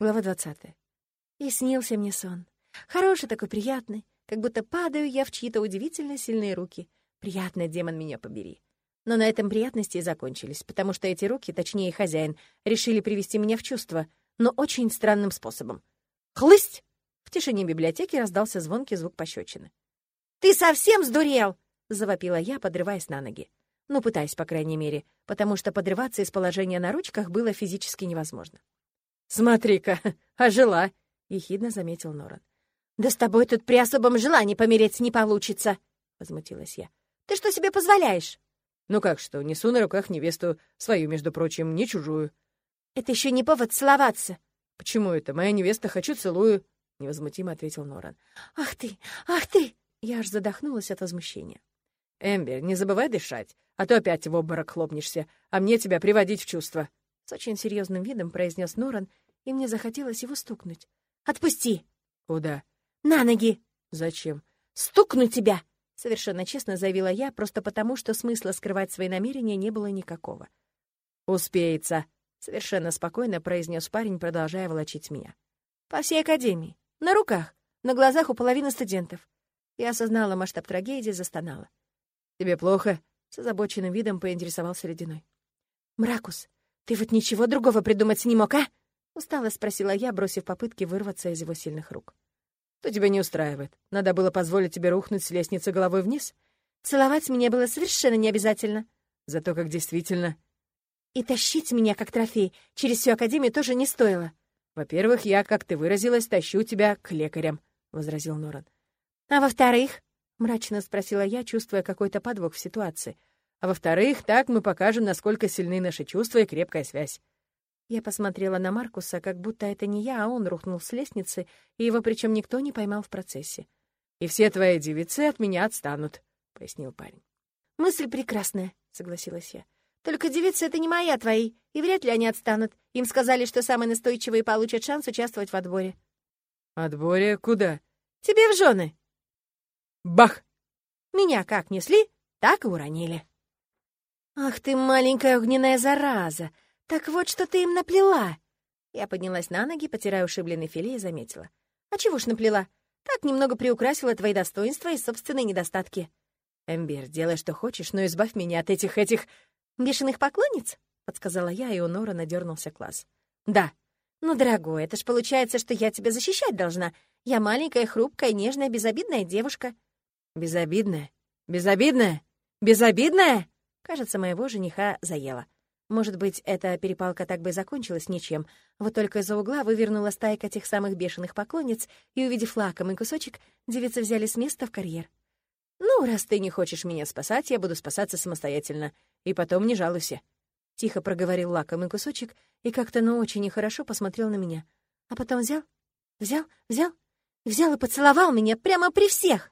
Глава 20. И снился мне сон. Хороший такой, приятный, как будто падаю я в чьи-то удивительно сильные руки. Приятный демон меня побери. Но на этом приятности и закончились, потому что эти руки, точнее хозяин, решили привести меня в чувство, но очень странным способом. Хлысть! В тишине библиотеки раздался звонкий звук пощечины. «Ты совсем сдурел!» — завопила я, подрываясь на ноги. Ну, пытаясь, по крайней мере, потому что подрываться из положения на ручках было физически невозможно. «Смотри-ка, ожила!» — ехидно заметил Норан. «Да с тобой тут при особом желании помереть не получится!» — возмутилась я. «Ты что себе позволяешь?» «Ну как что, несу на руках невесту, свою, между прочим, не чужую». «Это еще не повод целоваться!» «Почему это? Моя невеста, хочу целую!» — невозмутимо ответил Норан. «Ах ты! Ах ты!» Я аж задохнулась от возмущения. «Эмбер, не забывай дышать, а то опять в обморок хлопнешься, а мне тебя приводить в чувство!» С очень серьезным видом произнес Норан, и мне захотелось его стукнуть. «Отпусти!» «Куда?» «На ноги!» «Зачем?» «Стукну тебя!» Совершенно честно заявила я, просто потому, что смысла скрывать свои намерения не было никакого. «Успеется!» — совершенно спокойно произнес парень, продолжая волочить меня. «По всей академии. На руках. На глазах у половины студентов». Я осознала масштаб трагедии, застонала. «Тебе плохо?» — с озабоченным видом поинтересовался Ледяной. «Мракус, «Ты вот ничего другого придумать не мог, а?» — устало спросила я, бросив попытки вырваться из его сильных рук. «Что тебя не устраивает? Надо было позволить тебе рухнуть с лестницы головой вниз?» «Целовать меня было совершенно не обязательно». «Зато как действительно...» «И тащить меня, как трофей, через всю Академию тоже не стоило». «Во-первых, я, как ты выразилась, тащу тебя к лекарям», — возразил Норан. «А во-вторых?» — мрачно спросила я, чувствуя какой-то подвох в ситуации — а во-вторых, так мы покажем, насколько сильны наши чувства и крепкая связь. Я посмотрела на Маркуса, как будто это не я, а он рухнул с лестницы, и его причем никто не поймал в процессе. «И все твои девицы от меня отстанут», — пояснил парень. «Мысль прекрасная», — согласилась я. «Только девицы — это не мои, а твои, и вряд ли они отстанут. Им сказали, что самые настойчивые получат шанс участвовать в отборе». «Отборе куда?» «Тебе в жены». «Бах!» «Меня как несли, так и уронили». «Ах ты, маленькая огненная зараза! Так вот, что ты им наплела!» Я поднялась на ноги, потирая ушибленный филе и заметила. «А чего ж наплела? Так немного приукрасила твои достоинства и собственные недостатки». «Эмбер, делай, что хочешь, но избавь меня от этих, этих...» «Бешеных поклонниц?» — подсказала я, и у Нора надернулся класс. «Да». «Ну, дорогой, это ж получается, что я тебя защищать должна. Я маленькая, хрупкая, нежная, безобидная девушка». «Безобидная? Безобидная? Безобидная?» Кажется, моего жениха заело. Может быть, эта перепалка так бы закончилась ничем. Вот только из-за угла вывернула стайка тех самых бешеных поклонниц, и, увидев лакомый кусочек, девицы взяли с места в карьер. «Ну, раз ты не хочешь меня спасать, я буду спасаться самостоятельно. И потом не жалуйся». Тихо проговорил лакомый кусочек и как-то, ну, очень нехорошо посмотрел на меня. А потом взял, взял, взял, взял и поцеловал меня прямо при всех.